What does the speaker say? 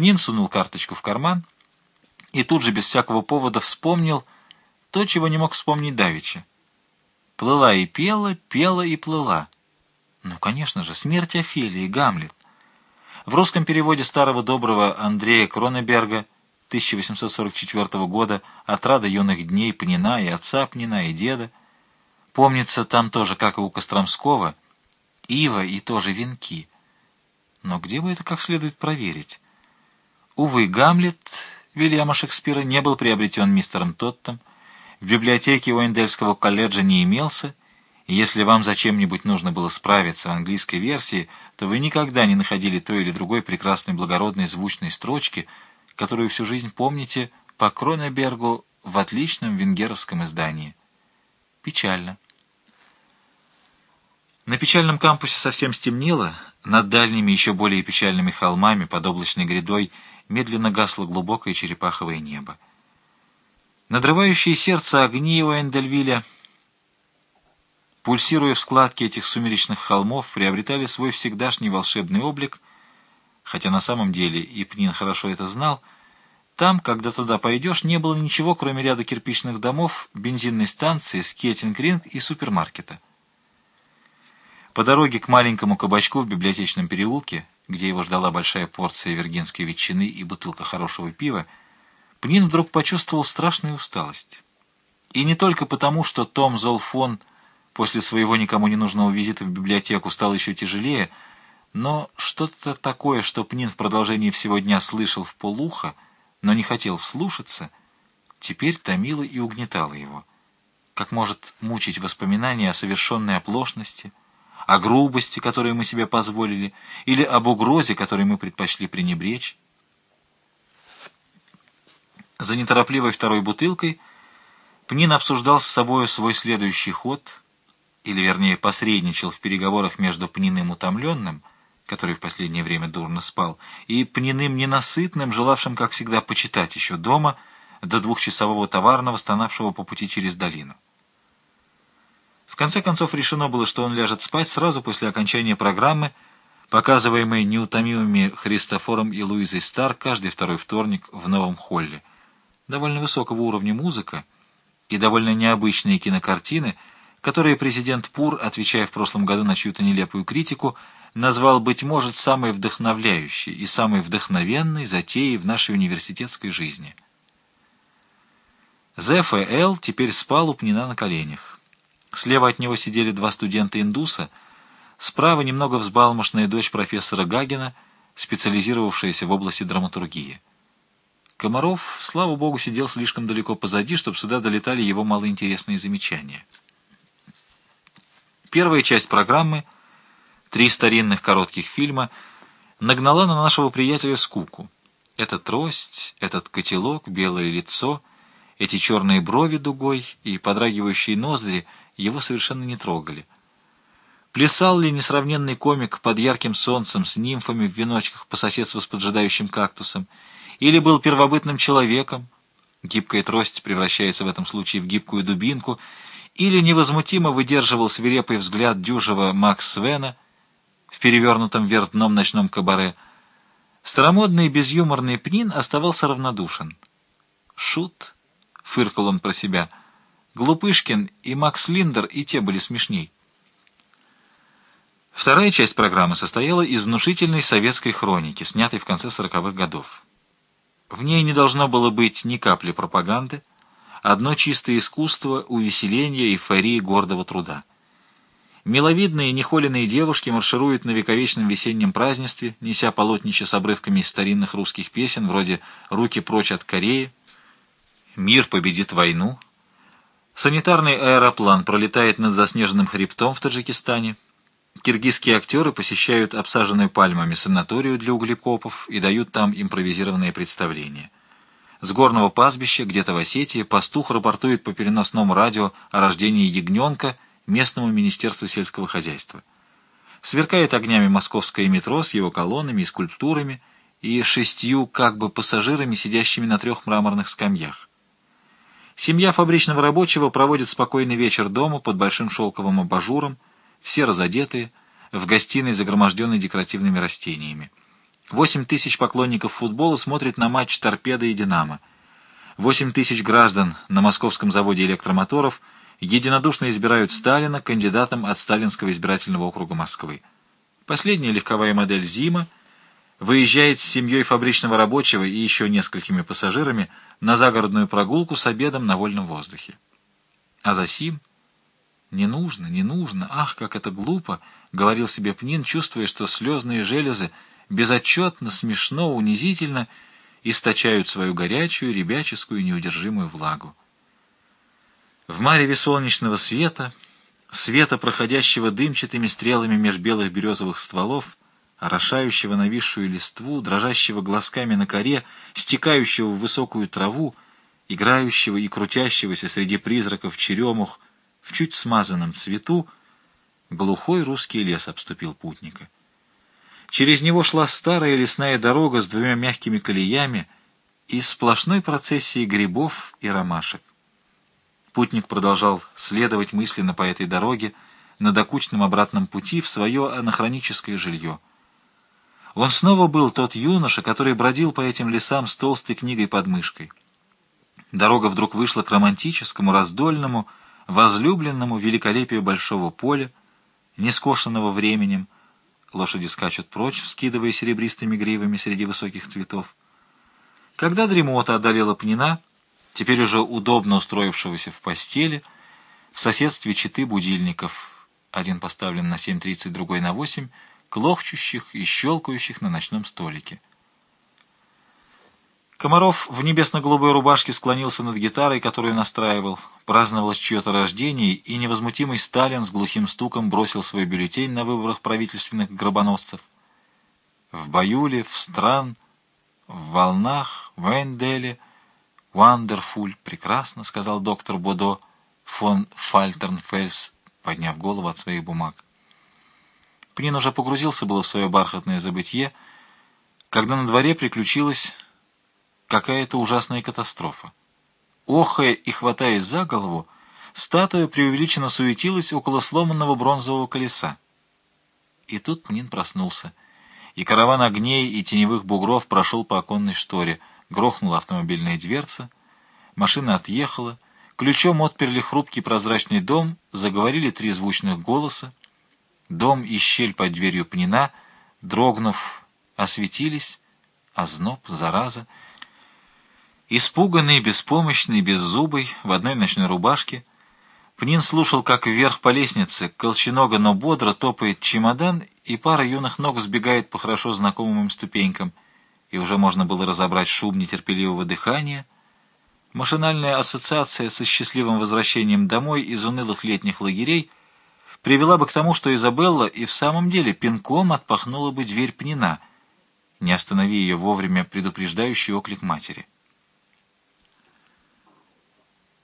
Пнин сунул карточку в карман и тут же без всякого повода вспомнил то, чего не мог вспомнить Давича. Плыла и пела, пела и плыла. Ну, конечно же, смерть Офелии, Гамлет. В русском переводе старого доброго Андрея Кронеберга 1844 года «Отрада юных дней Пнина и отца Пнина и деда» Помнится, там тоже, как и у Костромского, ива и тоже венки. Но где бы это как следует проверить? Увы, Гамлет Вильяма Шекспира не был приобретен мистером Тоттом, в библиотеке Уэндельского колледжа не имелся, и если вам зачем-нибудь нужно было справиться в английской версии, то вы никогда не находили той или другой прекрасной благородной звучной строчки, которую всю жизнь помните по Кронебергу в отличном венгеровском издании. Печально. На печальном кампусе совсем стемнело, над дальними еще более печальными холмами под облачной грядой медленно гасло глубокое черепаховое небо. Надрывающие сердце огни Уэндельвиля, пульсируя в складке этих сумеречных холмов, приобретали свой всегдашний волшебный облик, хотя на самом деле, и Пнин хорошо это знал, там, когда туда пойдешь, не было ничего, кроме ряда кирпичных домов, бензинной станции, скейтинг-ринг и супермаркета. По дороге к маленькому кабачку в библиотечном переулке, где его ждала большая порция вергинской ветчины и бутылка хорошего пива, Пнин вдруг почувствовал страшную усталость. И не только потому, что Том Золфон после своего никому не нужного визита в библиотеку стал еще тяжелее, но что-то такое, что Пнин в продолжении всего дня слышал в полухо, но не хотел вслушаться, теперь томило и угнетало его. Как может мучить воспоминания о совершенной оплошности, о грубости, которую мы себе позволили, или об угрозе, которой мы предпочли пренебречь. За неторопливой второй бутылкой Пнин обсуждал с собой свой следующий ход, или, вернее, посредничал в переговорах между Пниным утомленным — который в последнее время дурно спал, и пниным ненасытным, желавшим, как всегда, почитать еще дома, до двухчасового товарного, стонавшего по пути через долину. В конце концов решено было, что он ляжет спать сразу после окончания программы, показываемой неутомимыми Христофором и Луизой Стар каждый второй вторник в новом холле. Довольно высокого уровня музыка и довольно необычные кинокартины, которые президент Пур, отвечая в прошлом году на чью-то нелепую критику, назвал, быть может, самой вдохновляющей и самой вдохновенной затеей в нашей университетской жизни. Зефа Эл теперь спал у Пнина на коленях. Слева от него сидели два студента-индуса, справа немного взбалмошная дочь профессора Гагина, специализировавшаяся в области драматургии. Комаров, слава богу, сидел слишком далеко позади, чтобы сюда долетали его малоинтересные замечания. Первая часть программы — Три старинных коротких фильма нагнала на нашего приятеля скуку. Эта трость, этот котелок, белое лицо, эти черные брови дугой и подрагивающие ноздри его совершенно не трогали. Плясал ли несравненный комик под ярким солнцем с нимфами в веночках по соседству с поджидающим кактусом, или был первобытным человеком, гибкая трость превращается в этом случае в гибкую дубинку, или невозмутимо выдерживал свирепый взгляд дюжего Макс Свена — в перевернутом вверх дном ночном кабаре. Старомодный безюморный Пнин оставался равнодушен. «Шут!» — фыркал он про себя. «Глупышкин и Макс Линдер и те были смешней». Вторая часть программы состояла из внушительной советской хроники, снятой в конце сороковых годов. В ней не должно было быть ни капли пропаганды, одно чистое искусство, увеселение, эйфории гордого труда. Миловидные нехоленные девушки маршируют на вековечном весеннем празднестве, неся полотнища с обрывками из старинных русских песен, вроде «Руки прочь от Кореи», «Мир победит войну», санитарный аэроплан пролетает над заснеженным хребтом в Таджикистане, киргизские актеры посещают обсаженную пальмами санаторию для углекопов и дают там импровизированные представления. С горного пастбища, где-то в Осетии, пастух рапортует по переносному радио о рождении ягненка – местному министерству сельского хозяйства. Сверкает огнями московское метро с его колоннами и скульптурами и шестью как бы пассажирами, сидящими на трех мраморных скамьях. Семья фабричного рабочего проводит спокойный вечер дома под большим шелковым абажуром, все разодетые, в гостиной, загроможденной декоративными растениями. 8 тысяч поклонников футбола смотрят на матч «Торпеда» и «Динамо». 8 тысяч граждан на московском заводе электромоторов единодушно избирают Сталина кандидатом от Сталинского избирательного округа Москвы. Последняя легковая модель «Зима» выезжает с семьей фабричного рабочего и еще несколькими пассажирами на загородную прогулку с обедом на вольном воздухе. А за сим... «Не нужно, не нужно, ах, как это глупо!» — говорил себе Пнин, чувствуя, что слезные железы безотчетно, смешно, унизительно источают свою горячую, ребяческую, неудержимую влагу. В мареве солнечного света, света, проходящего дымчатыми стрелами меж белых березовых стволов, орошающего нависшую листву, дрожащего глазками на коре, стекающего в высокую траву, играющего и крутящегося среди призраков черемух, в чуть смазанном цвету глухой русский лес обступил путника. Через него шла старая лесная дорога с двумя мягкими колеями и сплошной процессией грибов и ромашек. Путник продолжал следовать мысленно по этой дороге на докучном обратном пути в свое анахроническое жилье. Он снова был тот юноша, который бродил по этим лесам с толстой книгой под мышкой. Дорога вдруг вышла к романтическому, раздольному, возлюбленному великолепию большого поля, нескошенного временем. Лошади скачут прочь, вскидывая серебристыми гривами среди высоких цветов. Когда дремота одолела пнина, теперь уже удобно устроившегося в постели, в соседстве читы будильников, один поставлен на 7.30, другой на 8, клохчущих и щелкающих на ночном столике. Комаров в небесно-голубой рубашке склонился над гитарой, которую настраивал. Праздновалось чье-то рождение, и невозмутимый Сталин с глухим стуком бросил свой бюллетень на выборах правительственных гробоносцев. В Баюле, в Стран, в Волнах, в Энделе, «Вандерфуль, прекрасно», — сказал доктор Бодо фон Фальтернфельс, подняв голову от своих бумаг. Пнин уже погрузился было в свое бархатное забытье, когда на дворе приключилась какая-то ужасная катастрофа. Охая и хватаясь за голову, статуя преувеличенно суетилась около сломанного бронзового колеса. И тут Пнин проснулся, и караван огней и теневых бугров прошел по оконной шторе, грохнула автомобильная дверца, машина отъехала, ключом отперли хрупкий прозрачный дом, заговорили три звучных голоса, дом и щель под дверью Пнина, дрогнув, осветились, а зноб, зараза, Испуганный, беспомощный, беззубый, в одной ночной рубашке, Пнин слушал, как вверх по лестнице, колченога, но бодро топает чемодан, и пара юных ног сбегает по хорошо знакомым им ступенькам, и уже можно было разобрать шум нетерпеливого дыхания. Машинальная ассоциация со счастливым возвращением домой из унылых летних лагерей привела бы к тому, что Изабелла и в самом деле пинком отпахнула бы дверь Пнина, не останови ее вовремя предупреждающий оклик матери.